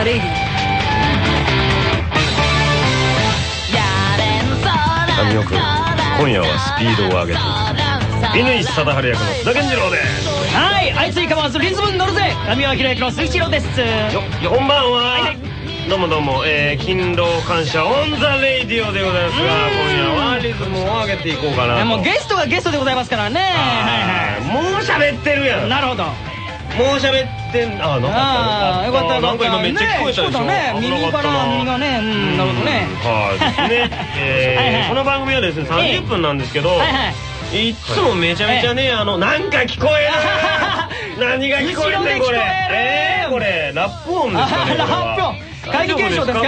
the Radio神尾君今夜はスピードを上げて。乾貞治役の津田健次郎ですはいあいついかまずリズムに乗るぜ神尾アキラ役の鈴木ですよよこんばんは。どうもどうも、えー、勤労感謝 on the Radio でございますが今夜はリズムを上げていこうかなと。もうゲストがゲストでございますからね。はいもう喋ってるやん。はいなるほどもう喋ってんあなんかったよかった。なんか今めっちゃ聞こえたでしょ？耳かかったな耳がねうん。なるほどねはい。ですね。この番組はですね30分なんですけどはいつもめちゃめちゃねあのなんか聞こえる。何が聞こえるねこれ。えこれラップ音ですかねラップ音大丈夫ですか？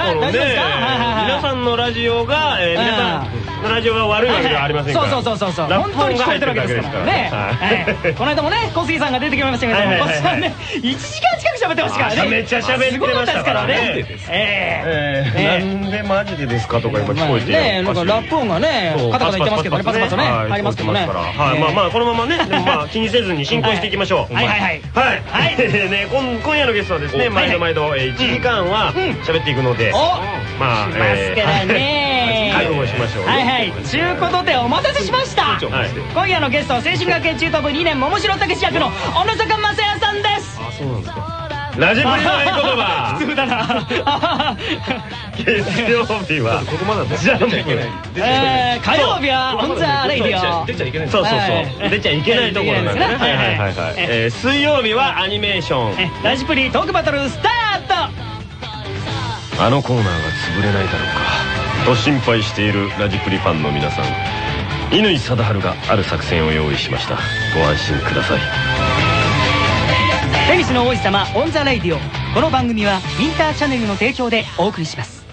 皆さんのラジオがえー皆さんのラジオが悪いわけではありませんから。そうそうそうそう本当に聞こえててるわけですからら。ねはいこの間もね小杉さんが出てきましたけど小杉さんね1時間近く喋ってましたからね。あめっちゃ喋ってましたからね。ええなんでマジでですかとか今聞こえてねなんかラップ音がねそうカタカタ言ってますけどね。パツパツね。はい入りますけどね。まあまあこのままね でもまあ気にせずに進行していきましょう。はい。はいはいはい。はい。ね今今夜のゲストはですねお毎度毎度えー1時間はうん。喋っていくのでおまあしますからね。覚悟しましょう。ねはいはい。ちゅうことでお待たせしました。はい。今夜のゲストは青春学園中等部2年桃城武史役の小野坂昌也さんです。ラジプリの合言葉普通だな。月曜日は。ここまでじゃあえー火曜日は on the Radio 出ちゃいけないそうそうそう出ちゃいけないところなんでねはいはいはいはい水曜日はアニメーション。えラジプリトークバトルスタート。あのコーナーが潰れないだろうか。と心配しているラジプリファンの皆さん。乾貞治がある作戦を用意しました。ご安心くださいテニスの王子様 on the Radio。この番組はインターチャネルの提供でお送りします。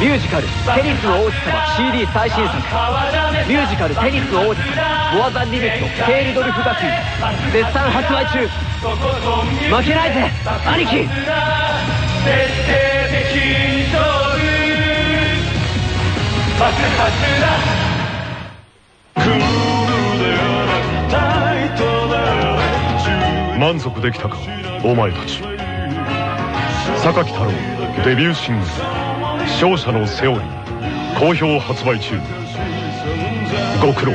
ミュージカル「テニスの王子様」CD 最新作。ミュージカル「テニスの王子様」「モアザンリミットケールドルフ学院」絶賛発売中。負けないぜ兄貴満足できたかお前たち。榊太郎デビューシングル「勝者のセオリー」好評発売中。ご苦労。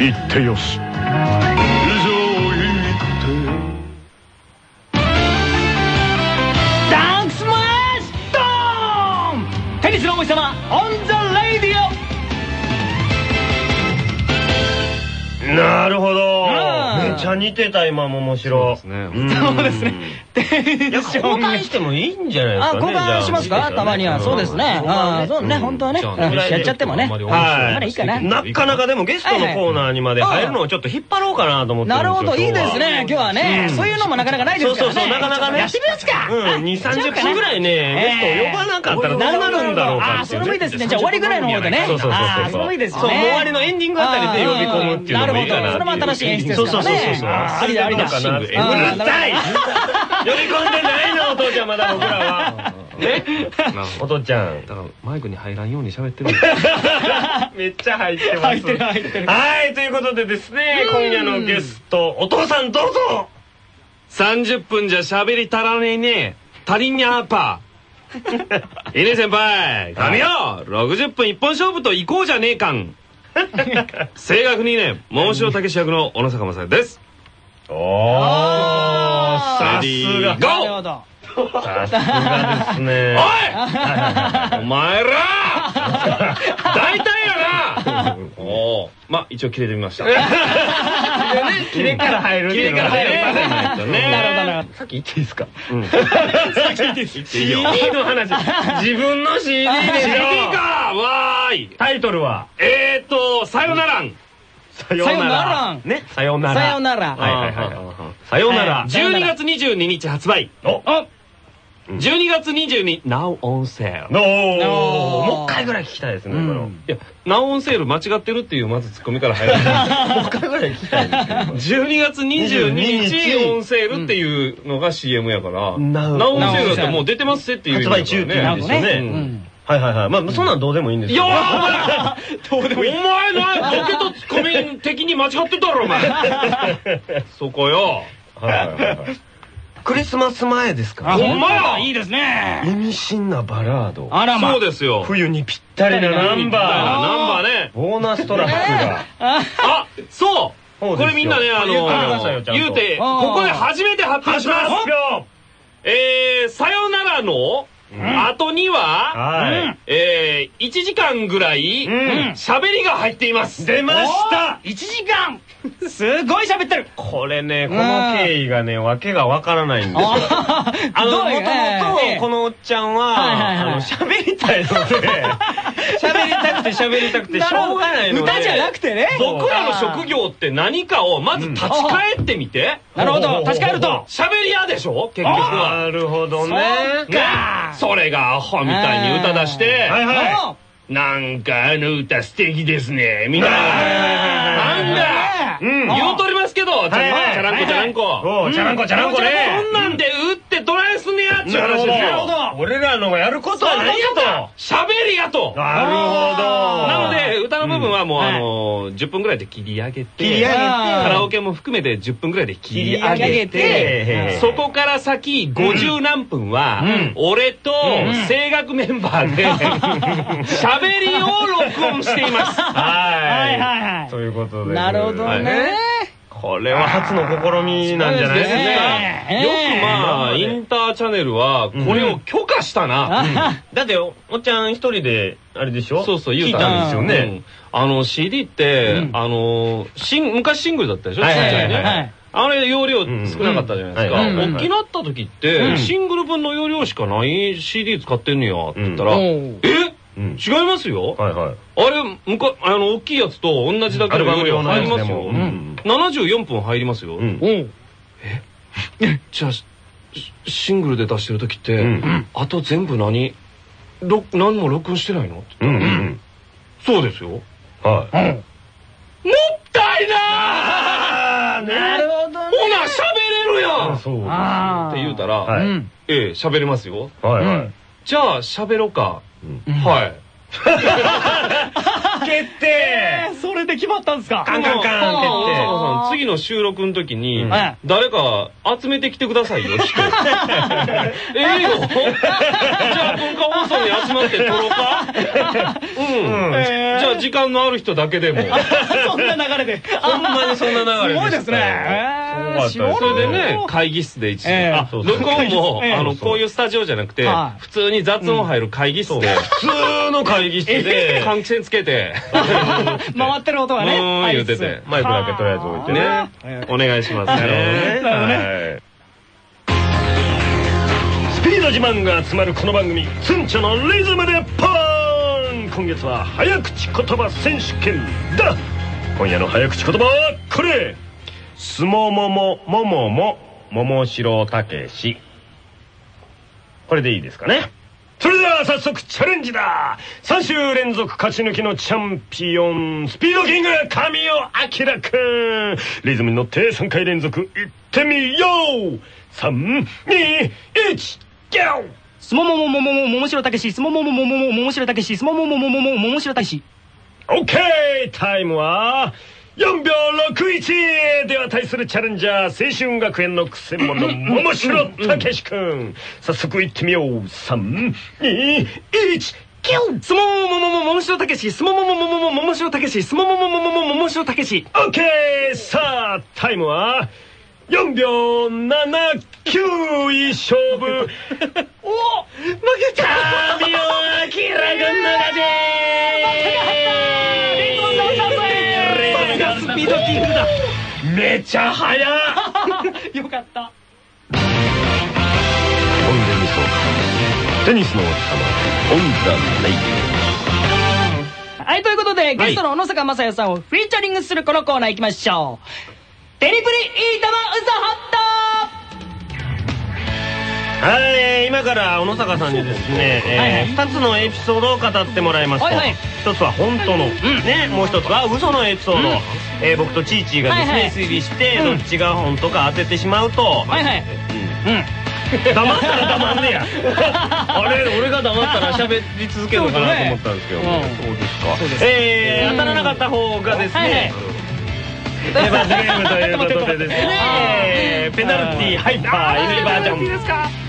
言ってよし。ダンクスマッシュドーン！テニスの王子様 on the Radi o。なるほど似てた今も面白そうですねそうですねテンション交換してもいいんじゃないですあ、かね交換しますかたまには。そうですね。ああ、そうね、本当はね。うんやっちゃってもね。まだいいかな。なかなかでもゲストのコーナーにまで入るのをちょっと引っ張ろうかなと思ってるんですよなるほど、いいですね。今日はねう。んそういうのもなかなかないですからね。そうそうそうなかなかねやってみますか。うん、2、30分ぐらいね、ゲストを呼ばなかったらどうなるんだろうかああ、それもいいですね。じゃあ終わりぐらいの方でね。そうそうそうそうああ、それもいいですうもう終わりのエンディングあたりで呼び込むっていうのもいいかなるほど。それも新しい演出ですからね。そうそうそうそうありだ、ありだ。うるさい。呼び込んでないのお父ちゃんまだ 僕らは。ねお父ちゃん。だからマイクに入らんように喋ってる。めっちゃ入ってます。入ってる入ってる。はいということでですね今夜のゲストお父さんどうぞ。30分じゃ喋り足らねえね。足りんにゃーぱ。いいね先輩。神よ。60分一本勝負と行こうじゃねえかん。声楽2年桃城武史役の小野坂正ですおーさすが。さすが。ですね。お前ら！大体やな！おおまあ一応切れてみました。キレから入るっていうのがね。キレから入るねなるほ。さっき言っていいですか？言っていいよ。CD の？話 自分の CD で。CD か！わーい！タイトルは？えーっとさよならんさよなら。ねさよなら。さよなら。はいはいはい。はいさよなら。はい12月22日発売。お。12月22 Now on sale もう一回ぐらい聞きたいですねいや Now on sale 間違ってるっていうまずツッコミから入る う一回ぐらい聞きたいですけど。12月22 22日日オンセールっていうのが CM やから、Now on sale だってもう出てますっていう発売中っていう意味ですよね。うんはいはいはい。まあそんなんどうでもいいんですいやよお前どうでもいい。お前なボケとツッコミ的に間違ってたろお前。そこよ。はいはいはいはい。クリスマス前ですか？あ、ほんまや。や。いいですね。意味深なバラード。あらま。そうですよ。冬にぴったりなナンバナンバーね。ーボーナストラックが。ああ、そうこれみんなね、あの、言うて、ここで初めて発表します。えー、さよならの後には、はいえー、1時間ぐらい、ん喋りが入っています。出ました1時間すごい喋ってるこれねこの経緯がねわけがわからないんですよああの、もともええと、このおっちゃんは、あの、喋りたいので、喋りたくて喋りたくてしょうがないので。歌じゃなくてね。僕らの職業って何かをまず立ち返ってみて。なるほど、立ち返ると。喋り屋でしょ結局は。なるほどね。ねそれがアホみたいに歌出して、はい。はい。あなんかあの歌素敵ですね、みたいな。なんだうん言うとりますけど、ちゃはい。はい。ちゃらんこちゃらんこ。おう、チャランコチャランコね。そんなんで打ってトライすんねやっちゅうなるほ話ですよ。ど。俺らのやることは何やと。喋りやと。なるほど。なので、歌の部分はもう、はいあの、10分ぐらいで切り上げて、切り上げてカラオケも含めて10分ぐらいで切り上げて、そこから先50何分は、俺と声楽メンバーで、喋りを録音しています。はい。はいはいはいということで。なるほどね。これは初の試みなんじゃないですか。ね。よくまあ、インターチャネルは、これを許可したな。だってお、おっちゃん一人で、あれでしょ？そうそう、言う聞いたんですよね。うん。あの、CD って、あの、シン昔シングルだったでしょ？ちっちゃいね。はい。あれ容量少なかったじゃないですか。大きなった時って、シングル分の容量しかない CD 使ってんねやって言ったら、うん。え？うん違いますよ。はいはい。あれ、むか、あの、大きいやつと同じだけの容量入りますよ。アルバム用のやつでもうん74分入りますよ。うんおう じゃあ、シシングルで出してる時って、うんあと全部何、ろ何も録音してないの？うんうんそうですよ。うん。はい。うんもったいなーなるほどね。ほな、喋れるやんっそう。ああ。て言うたら。ええ、喋れますよ。はいじゃあ、喋ろうか。うんはい。い。決定それで決まったんですか？カンカンカン大決定阪さん、次の収録の時に、うんはい誰か集めてきてくださいよ、人。ええよ。じゃあ、文化放送に集まって撮ろうか？うん。えーじゃあ、時間のある人だけでも。そんな流れで。ほんまにそんな流れすごいですね。すごかったですそれでね、会議室で一時、ええ。あ、そうそう。も、ええ。あの、こういうスタジオじゃなくてはい、普通に雑音入る会議室で、普通の会議室で、換気扇つけて、回ってる音がね。うーん言うてて。マイクだけとりあえず置いてね。ねええお願いしますね。はい。スピード自慢が集まるこの番組ツンチョのリズムでポーン。今月は早口言葉選手権だ。今夜の早口言葉はこれすもももももも桃城たけし。これでいいですかね？それでは早速チャレンジだ。3週連続勝ち抜きのチャンピオンスピードキング神尾明君リズムに乗って3回連続いってみよう。321ギョー！すももももももももしろたけし、すももももももももしろたけし、すももももももももしろたけし。オッケータイムは4秒61では対するチャレンジャー青春学園のくせ者桃城たけし君早速いってみよう321キュンすもももももももしろたけし、すももももももももしろたけし、すももももももももしろたけし。オッケーさあタイムは4秒79いい勝負お負けた神尾アキラ君の勝ちさすがスピードキングだ。めちゃ速っ よかった。オンデミソテニスの王子様 on the Raはい、ということで、ゲストの小野坂正也さんをフィーチャリングするこのコーナー行きましょう。テニプリいい玉嘘ハはい今から小野坂さんにですね、えー、2つのエピソードを語ってもらいますと、はいはい。一つは本当の、ねもう一つ。は嘘のエピソード、うん。えー僕とチーチーがですね、推理して、うん。どっちが本当か当ててしまうと、ッはいはい。うん。黙ったら黙んねや。あれ俺が黙ったら喋り続けるのかなと思ったんですけど、そうですかそうですえー当たらなかった方がですね、はいはい。で罰ゲームということでですね。え。ーペナルティーハイパー NG バージョン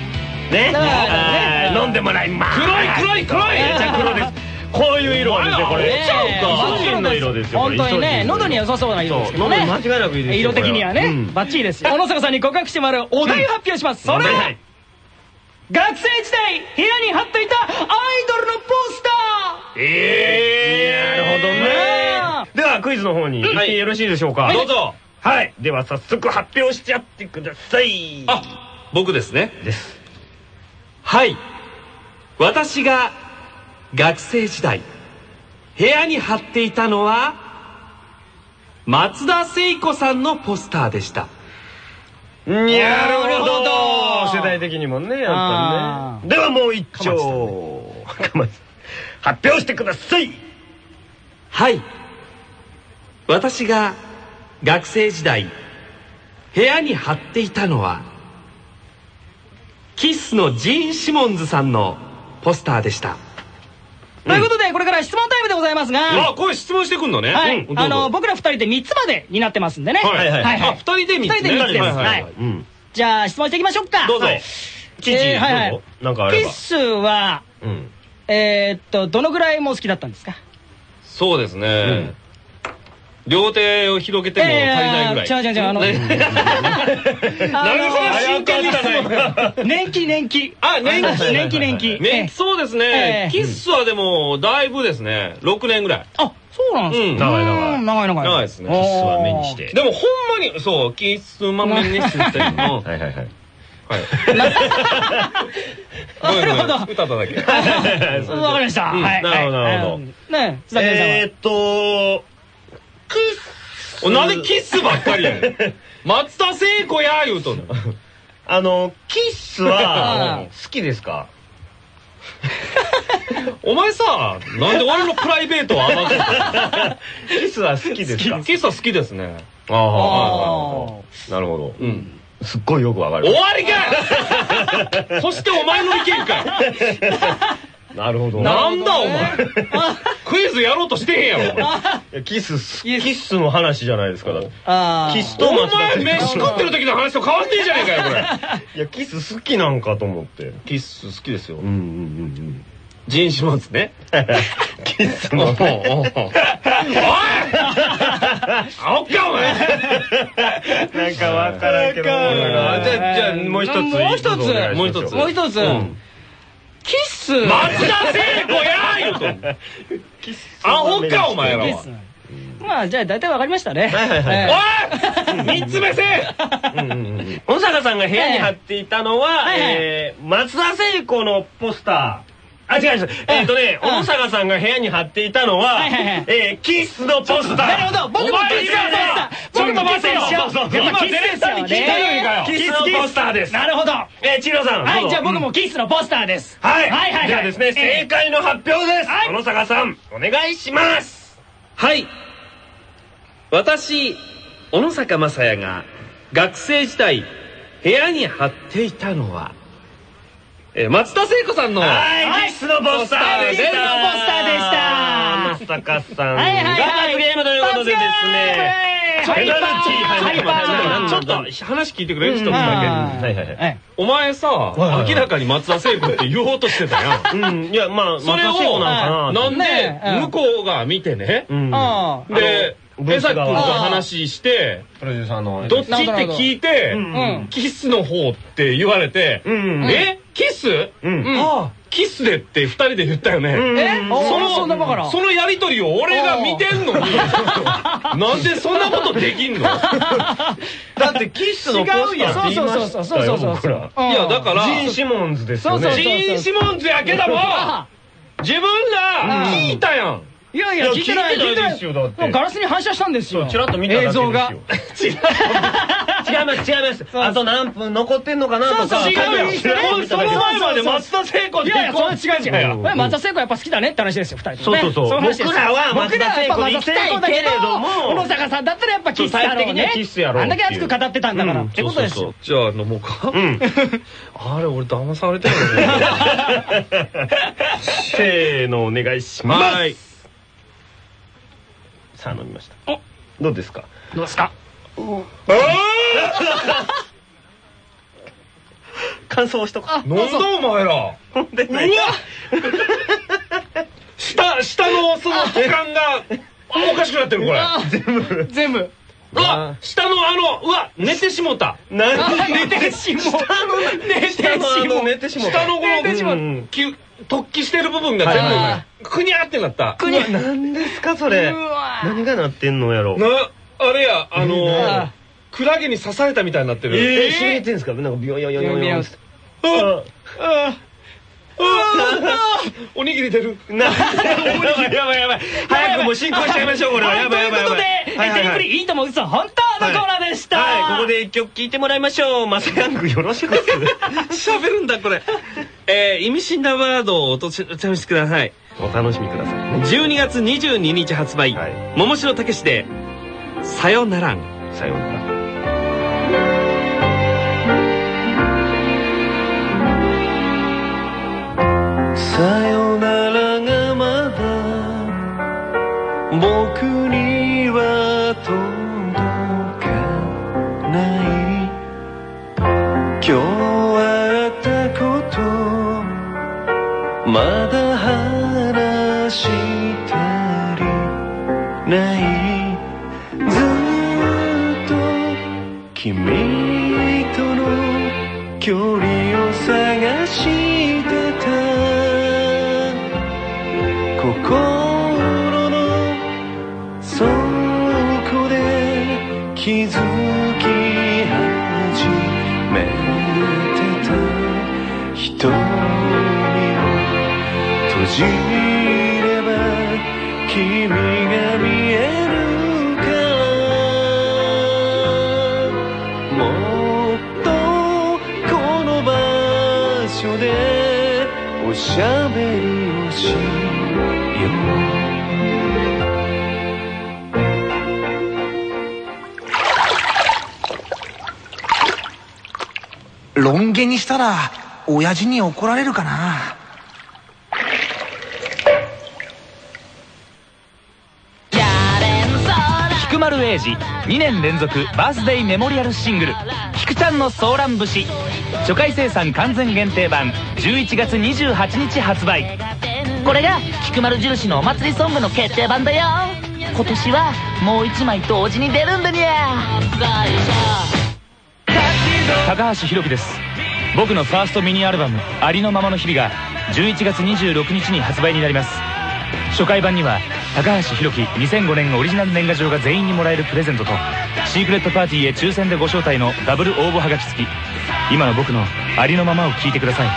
ね。飲んでもらいます。黒い黒い黒い。めっちゃ黒です。こういう色なんですよこれ。ねえイソジンの色ですよこれ。本当にね喉に良さそうな色ですけどね。間違いなくいいですよ色的にはね、うん。バッチリです。よ小野坂さんに告白してもらうお題を発表します、それは、はい学生時代部屋に貼っていたアイドルのポスター。えーなるほどね。ではクイズの方に行ってよろしいでしょうか？どうぞ。はい。では早速発表しちゃってください。あ僕ですね。ですはい。私が学生時代部屋に貼っていたのは松田聖子さんのポスターでした。なるほど。ど。世代的にもねやっぱりねではもう一丁発表してください。はい。私が学生時代部屋に貼っていたのはキスのジーン・シモンズさんのポスターでした。ということでこれから質問タイムでございますが。あこれ質問してくんのね。はい、あの僕ら二人で3つまでになってますんでね。はいはいはい。あ二人で三つね。二人で三つです。はいはいはい。はい。うんじゃあ質問していきましょうか。どうぞ。はい。キチえーはいはい。なんかあれば。キスはうん。えーっとどのぐらいもう好きだったんですか？そうですね両手を広げても足りないぐらい。えー違う違う違うあの 何それ真剣にだね年季。年季あ年季。年季年季。ね、そうですね、ええ。キッスはでもだいぶですね6年ぐらい。あそうなんですか。うん。長い長い。うん長い長い。長いですね。キスは目にして。でもほんまにそうキッスまめにしてっの。はいはいはい。はい。なるほど。歌っただけ。わかりました。うん。はい。なるほどなるほど。はい。ねえーっとおなんでキッスばっかりやねん。松田聖子や言うとんのあのキッスは好きですか？お前さなんで俺のプライベートを暴く？の キッスは好きですか？キッスは好きですね。ああなるほど。うん。すっごいよくわかる。終わりかい！そしてお前の意見かいなるほど。なんだお前。クイズやろうとしてへんやろ。お 前いやキスキッスの話じゃないですかだって。あー。キスとお松田前聖子飯食ってる時の話と変わってんじゃねえかよこれ。いやキス好きなんかと思って。キッス好きですよ。うんうんうんジンシモンズね。う んキスおいおいのおい！青っかお前。なんかわからんけど。じゃあじゃあもう一つもう一つ。もう一つもう一つ。うん。キス松田聖子や言うと。ん青っかお前らは。まあじゃあ大体わかりましたね。はいはいはい。えおい三つ目せ小坂さんが部屋に貼っていたのは、松田聖子のポスター。あ、違います。えっ、とね、うん。小坂さんが部屋に貼っていたのは、えーキスのポスター。なるほど。僕もキスのポスター。ちょっと待てよ僕もキスでしょそうそうそうやっぱキスですよね。今絶対に聞いたのにかよ。キスのポスター。です。なるほど。えー、チロさん。はいじゃあ僕もキスのポスターです。はい。はいはいはい。ではですね、正解の発表です。はい。小野坂さん、お願いします。はい。私小野坂雅也が学生時代部屋に貼っていたのはえー松田聖子さんのはい、キスのポスターでした。キスのポスターでした。小野坂さんがはいはいはい罰ゲームということでですね。ペナルティーちょっと話聞いてくれ一つだけはいはいはい。はいお前さ明らかに松田聖子って言おうとしてたやん。うん、いや、まあ、それ松田聖子なんかなと。なんで向こうが見てねで江崎君と話してプロデューサーの。どっちって聞いてキスの方って言われてうん。え？キス？うん。うん。ああ。キスでって二人で言ったよね。そのそんなバカな。そのやりとりを俺が見てんのに。なんでそんなことできんの？い だってキスのポスターって言いましたよ、そうそうそうそうそう僕ら。う。んやだからジン・シモンズですよね。そうそうジーン・シモンズやけども自分ら聞いたやんいやいや聞いてない聞いてないですよだって。もうガラスに反射したんですよ。チラッと見た。映像が。違います、違います。あと何分残ってんのかなとか。そうその前まで松田聖子でいやいやそれ違う違う。松田聖子やっぱ好きだねって話ですよ二人とそうそうそう。僕らは松田聖子で行きたいけれども。小野坂さんだったらやっぱキスだろうねキスやろうあんだけ熱く語ってたんだから。うん。ってことですよ。じゃあ飲もうか。うん。あれ俺騙されてるのせーの、お願いします。はいさあ、飲みました。どうですか？どうですか？感想をしとこあなんだお前ら。う。でうわ下下のその期間がおかしくなってるこれ。あ全部。うわ下のあのうわ寝てしもた。寝てしも 下の寝てし下の寝てしもた。下のこのき突起してる部分がはいは全部くにゃってなった。くにゃうわなんですかそれ？何がなってんのやろ？なあれやあのクラゲに刺されたみたいになってる。えしびれてんすかなんかビヨヨヨヨヨンああおにぎり出るなやばいやばいやばい早くもう進行しちゃいましょうこれはやばいやばいやばいということで、テレプリいいとも嘘本当のコー。ナー。でした、はいここで一曲聴いてもらいましょうマサヤングよろしくっす喋るんだこれえー意味深なワードをお試しください。お楽しみくださいね。12月22日発売。はい。桃城武史で「さよならん。さようなら。さよならがまだ僕には届かない。今日まだ話しゃべりをし。よロン毛にしたら親父に怒られるかな。菊丸英二2年連続バースデーメモリアルシングル「菊ちゃんのソーラン節」初回生産完全限定版11月28日発売。これが菊丸印のお祭りソングの決定版だよ。今年はもう一枚同時に出るんだにゃ。高橋宏樹です。僕のファーストミニアルバム「ありのままの日々」が11月26日に発売になります。初回版には高橋宏樹2005年オリジナル年賀状が全員にもらえるプレゼントとシークレットパーティーへ抽選でご招待のダブル応募はがき付き今の僕のありのままを聞いてください。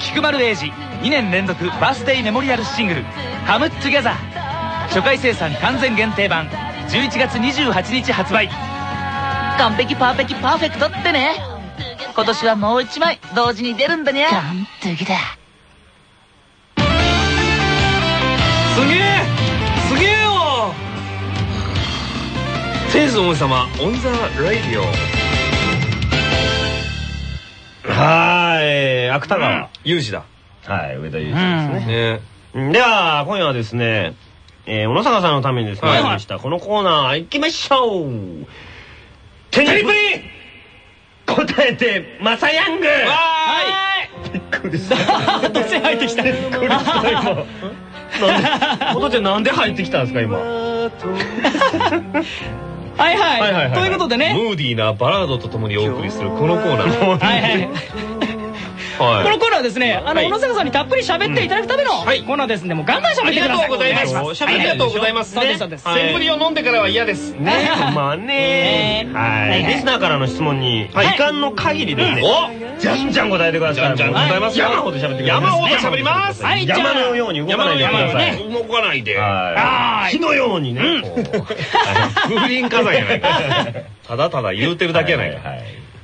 菊丸英二2年連続バースデーメモリアルシングル「カムトゥゲザー初回生産完全限定版11月28日発売。完璧パーフェキパーフェクトってね。今年はもう一枚同時に出るんだにゃ。完璧だ。すげえ天使の王子様オンザラディオ。はーい。芥川。有事だ。はい上田裕二ですね。ね。では、今夜はですね、えー、小野坂さんのためにですね、はい。このコーナー行きましょう。テニプリ答えて、マサヤング。はい。びっくりした。突然入ってきた。びっくりした、今。なんで、お父ちゃんなんで入ってきたんですか、今。はいはい。ということでね。ムーディーなバラードとともにお送りするこのコーナーはいはい こはのコーナーはですね、あの、はい小野坂さんにたっぷり喋っていただくためのコはい。ーナーですんで、もうガンガン喋ってください。ありがとうございます。ありがとうございます。そうです、そうです。センブリを飲んでからは嫌です。ねまあね。ね。はい。はい。リスナーからの質問に、時間の限りですね、じゃんじゃん答えてください。じゃんじゃん。答えます。よ山ほど喋ってください。山ほど喋ります。はい山のように動かないで。ください。動かないで。は。はい。い火のようにね。風林火山やないか。ただただ言うてるだけやないか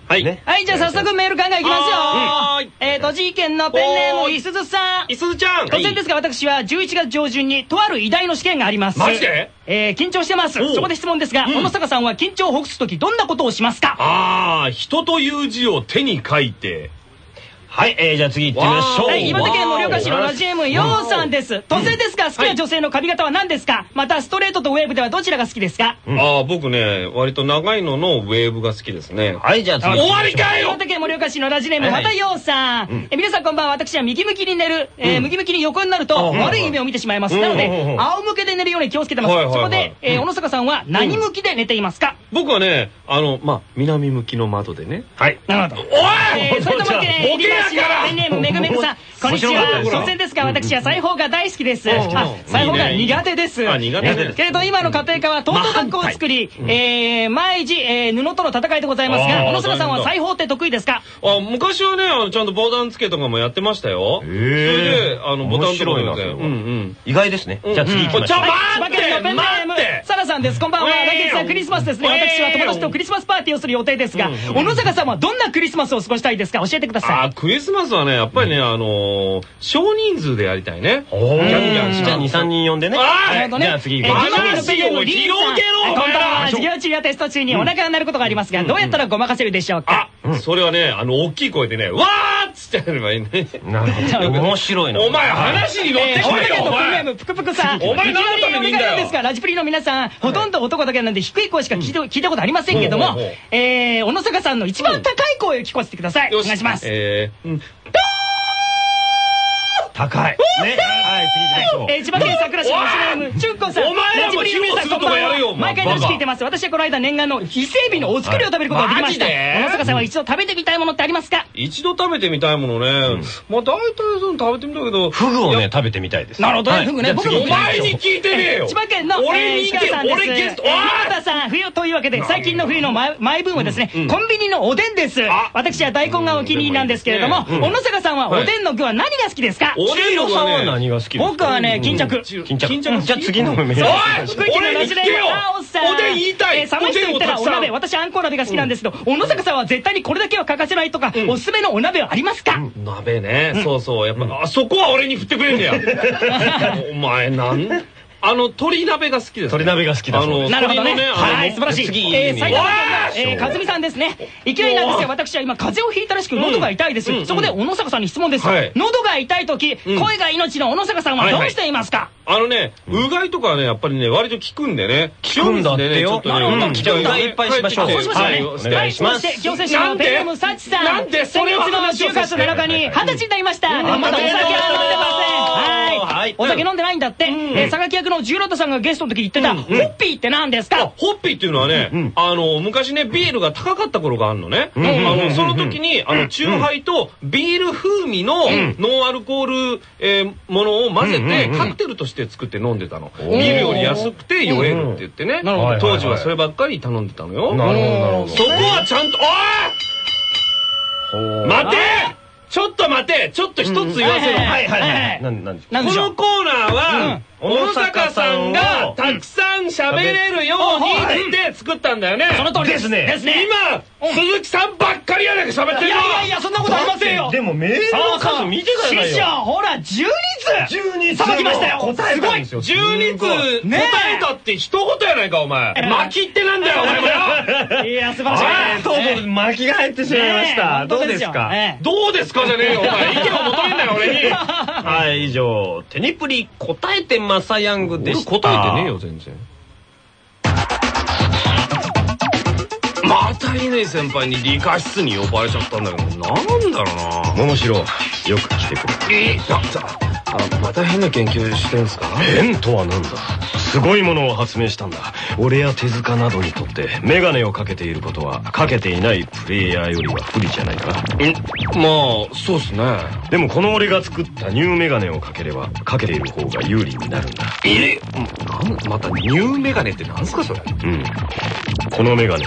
はい。はいねはい、じゃあ早速メール考えいきますはーいよ。えー、栃木県のペンネーム、いいすずさん。いすずちゃん突然ですが、私は11月上旬にとある偉大の試験があります。マジで？えー、緊張してます。そこで質問ですが、小野坂さんは緊張をほぐすときどんなことをしますか？ああ人という字を手に書いてはい、えー、じゃあ次行ってみましょう。はい、岩手県盛岡市のラジエムヨウさんです。突然ですが、好きな女性の髪型は何ですか？また、ストレートとウェーブではどちらが好きですか？ああ、僕ね、割と長いののウェーブが好きですね。はい、じゃあ次。終わりかよ岩手県盛岡市のラジネーム、またようさん。え皆さんこんばんは。私は右向きに寝る。えー右向きに横になると悪い夢を見てしまいます。なので、仰向けで寝るように気をつけてます。そこで、えー小野坂さんは何向きで寝ていますか？僕はね、あの、まあ、南向きの窓でね。はい。なるほど。おいえ玉県ボケや入からペンネームめぐめぐさん、こんにちは。突然ですが、私は裁縫が大好きです。裁縫が苦手です。あ苦手ですえけれど今の家庭科はトートバッグを作り、えー、毎時、えー、布との戦いでございますが、小野坂さんは裁縫って得意ですか？あ、昔はね、あの、ちゃんとボタン付けとかもやってましたよ。それで、あの、ボタンとかで。面白いなそれはうんうん。意外ですね。じゃあ次行きましょう。待って県のペンネーム待ってサラさんです。こんばんは。来月はクリスマスですね。私は友達とクリスマスパーティーをする予定ですが、小野坂さんはどんなクリスマスを過ごしたいですか？教えてください。あ、クリスマスはね、やっぱりね、あのー、少人数でやりたいね。おーギャンギャンしじゃあ2、3人呼んでね。はいなるほどね。じゃあ次え行きましょう。ー千葉県のペンネームリーさん広げろはいこんばんは。授業中やテスト中にお腹が鳴ることがありますが、どうやったらごまかせるでしょうか？あ、それはね、あの、大きい声でね、わーっつってやればいいね。なるほど。面白いな。お前、話に乗ってえー、こいよ、お前のためにいんだよいきなりお願ですが、ラジプリの皆さん、ほとんど男だけなんで低い声しか聞いて聞いたことありませんけどもえー、小野坂さんの一番高い声を聞かせてください。およ願いします。えー、うん高い。ね。はい、次行きましょう。えー、千葉県佐倉市のラジネーム、チュンコさん。お前らもラジプリの皆さんこんばん披露するとこやるよ毎回楽しく聞いてます。私はこの間念願の伊勢海老のお作りを食べることができました。マジで？小野坂さんは一度食べてみたいものってありますか？一度食べてみたいものね。まあ、大体その食べてみたけど。フグをね食べてみたいです。なるほどフグね。じゃあ次僕もお前に聞いてねえよ。千葉県の、俺に聞けえー石川さんです。俺ゲスト。えーおい！山田さん、冬というわけで、最近の冬のマイマイブームはですね、コンビニのおでんです。あ。私は大根がお気に入りなんですけれども、うん。小野坂さんはおでんの具は何が好きですか？おでんのさんは何が好き？です。か僕はね、巾着。巾着。巾着じゃあ次のメール。おい福井県のラジオネームあおさんおでん言いたい。えー寒い人言ったらお鍋。私あんこう鍋が好きなんですけど、小野坂さんは絶対にこれだけは欠かせないとか、おすすめのお鍋はありますか？鍋ね、そうそう、やっぱ、あそこは俺に振ってくれんだよ。お前、なんあの、鶏鍋が好きです。鶏鍋が好きだです。なるほどね。はい、素晴らしい。次えー、埼玉お県の、えー、かずみさんですね。いきなりなんですが、私は今、風邪をひいたらしく、喉が痛いです。そこで、小野坂さんに質問です。はい。喉が痛い時、ん。声が命の小野坂さんはどうしていますか？あのね、うがいとかはね、やっぱりね、割と効くんでね。効くんだってよなるほどうん。じゃあうがいいっぱいしましょう。そうしましょうね。はい。お願いします。そして、行政書のペンネームサチさん。なんでそれは先月の10月7日に二十歳になりました。まだお酒は飲んでません。お酒飲んでないんだって。えー、榊役の十郎太さんがゲストの時言ってた、ホッピーって何ですあかホッピーっていうのはね、あの、昔ね、ビールが高かった頃があるのね。あの、その時に、あの、チューハイとビール風味のノンアルコール、えーものを混ぜて、カクテルとして作って飲んでたの。ビールより安くて酔えるって言ってね。当時はそればっかり頼んでたのよ。なるほど、なるほど。そこはちゃんと、おい待てちょっと待てちょっと一つ言わせろ。はいはいはいはい。なんなんでしょうなんでしょう。このコーナーは、小野坂さんがたくさん喋れるようにって作ったんだよね。その通りですねですね。今、鈴木さんばっかりやなきゃ喋っているのやいやいや、そんなことありませんよ。でもメールの数見てくださいよ。師匠、ほら、12通12さばきましたよ答えたんですよ。12通ね答えたって一言やないか、お前。巻きってなんだよ、お前もよ。いや、素晴らしい。はい、とうとう巻きが入ってしまいました。どうですか？ええどうですかじゃねえよ、お前。意見を求めんなよ、俺に。はい、以上、テニプリ答えてマサヤングで俺した。答えてねえよ、全然。また乾先輩に理科室に呼ばれちゃったんだけど、なんだろうな。桃城、よく来てくれ。えー、あ、あ、また変な研究してんすか？変とは何だ？すごいものを発明したんだ。俺や手塚などにとってメガネをかけていることはかけていないプレイヤーよりは不利じゃないか。まあ、そうっすね。でもこの俺が作ったニューメガネをかければかけている方が有利になるんだ。えなん、またニューメガネってなんすか、それ？うん。このメガネ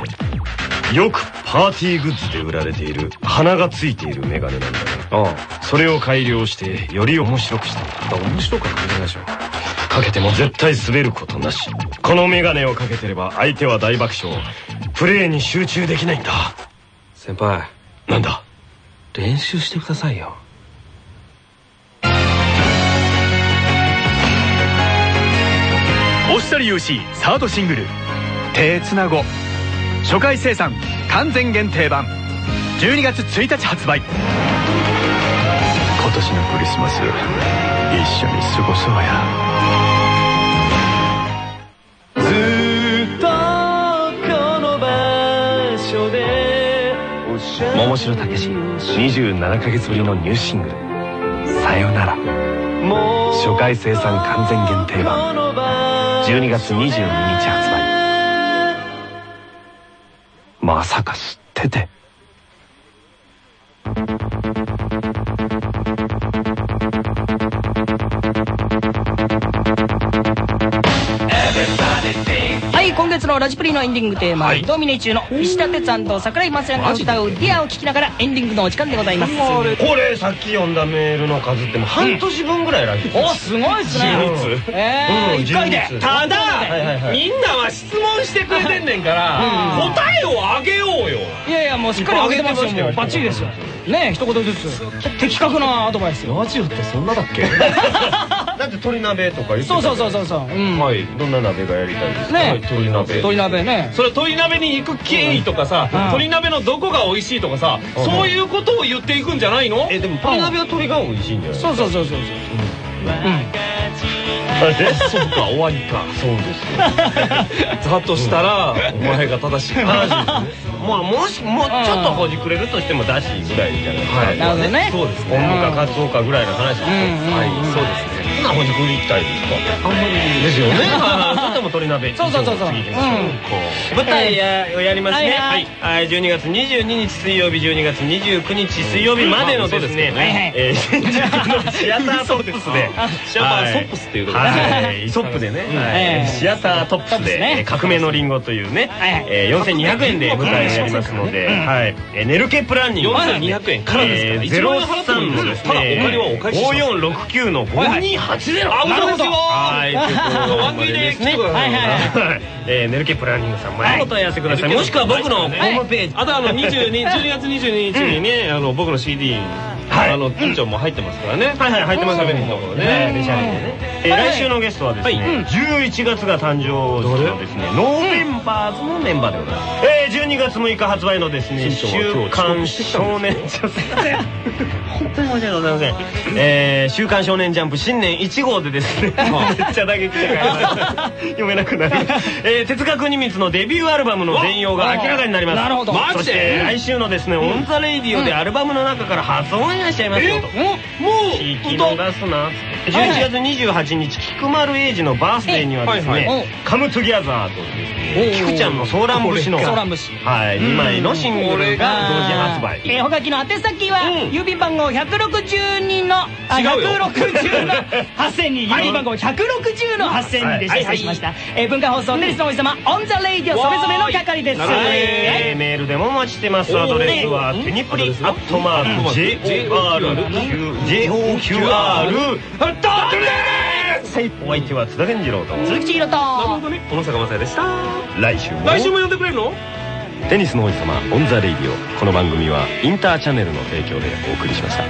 よくパーティーグッズで売られている鼻がついているメガネなんだがあそれを改良してより面白くしたんだあ、面白くないでしょ。か。けても絶対滑ることなし。このメガネをかけてれば相手は大爆笑。プレーに集中できないんだ。先輩、なんだ？練習してくださいよ。オフィシャル UC サードシングル「手つなご」初回生産完全限定版。12月1日発売。今年のクリスマス一緒に過ごそうや。ずっとこの場所で桃城武史27ヶ月ぶりのニューシングル「さよなら」初回生産完全限定版。12月22日発売。まさか知ってて。月のラジプリのエンディングテーマ、不動峰中の石田鉄と桜井雅也が歌う「ディアを聴きながらエンディングのお時間でございます。これさっき読んだメールの数ってもう半年分ぐらいらしい。おすごいっすね。12ええうん1回で。12ただ、はいはいはいみんなは質問してくれてんねんから、答えをあげようよ。いやいやもうしっかり上げてますよもう。バッチリですよ。ねえ一言ずつ。的確なアドバイス。よラジオってそんなだっけ？だ って鶏鍋とか言ってそうそうそうそうそう。うん。はい。どんな鍋がやりたいですか？ね。え鶏鍋鶏鍋ね。それ鶏鍋に行く経緯とかさ、うん。鶏鍋のどこが美味しいとかさ、うんそういうことを言っていくんじゃないの？えでも鶏鍋は鶏が美味しいんじゃないそうそうそうそうそう。そうか終わりか。そうですよ。だとしたら、お前が正しい。話ですねまあもしもうちょっとほじくれるとしてもだしぐらいじゃないですか。はいなるほどね。そうです昆布かカツオかぐらいの話ですよ。うんはいそうですんなほじくりたいですか。あんまりですよね も鶏鍋そう。そうそうそうう。舞台やをやりますね。はいははい。いはい。12月22日水曜日12月29日水曜日までのですねはいはい。えー新宿のシアタートップスで。シアターソップスっていうところはい。イソップでね。はい。シアタートップスでえー革命のリンゴというねはいはい。えー4200円で舞台をやりますのではい。えーネルケプランニング。4200円。からですか？らえー1万円払ってもいい03のですただお金はおね返しします。5469の5280あ、なるほどはい、と いうこと番組で。来てくだはいはいはい、えー、ネルケプランニングさんまでお問い合わせください。もしくは僕のホームページ。あとあの22 12月22日にね、あの僕の CD はいあの店長も入ってますからね。はいはい。入ってます喋りのところね。来週のゲストはですね、11月が誕生日のですね、ノーベンバーズのメンバーでございます。えー、12月6日発売のですね、週刊少年ジャンプ。本当に申し訳ございません。えー、週刊少年ジャンプ新年1号でですね、めっちゃ打撃で読めなくなる。えー、哲学ニミツのデビューアルバムの全容が明らかになります。なるほど。そして来週のですね、 on the Radio でアルバムの中から初オンエアしちゃいますよと。もう聞き逃すな。11月28日菊丸英二のバースデーにはですね「 Come Together」とですね菊ちゃんのソーラン節のソーラン節。はい2枚のシングルが同時発売。えー、ほがきの宛先は、うん。郵便番号162のあ違うよ。160の 8000に郵便番号160の8000にではい。失礼しました、えー文化放送テニスの王子様 on the Radio それぞれの係です。メールでもお待ちしてます。アドレスはテニプリアットマーク JOQR ドット net お相手は津田健次郎と。鈴木千尋と。小野坂昌也でした。来週も。来週も呼んでくれるの？テニスの王子様 on the Radio。この番組はインターチャネルの提供でお送りしました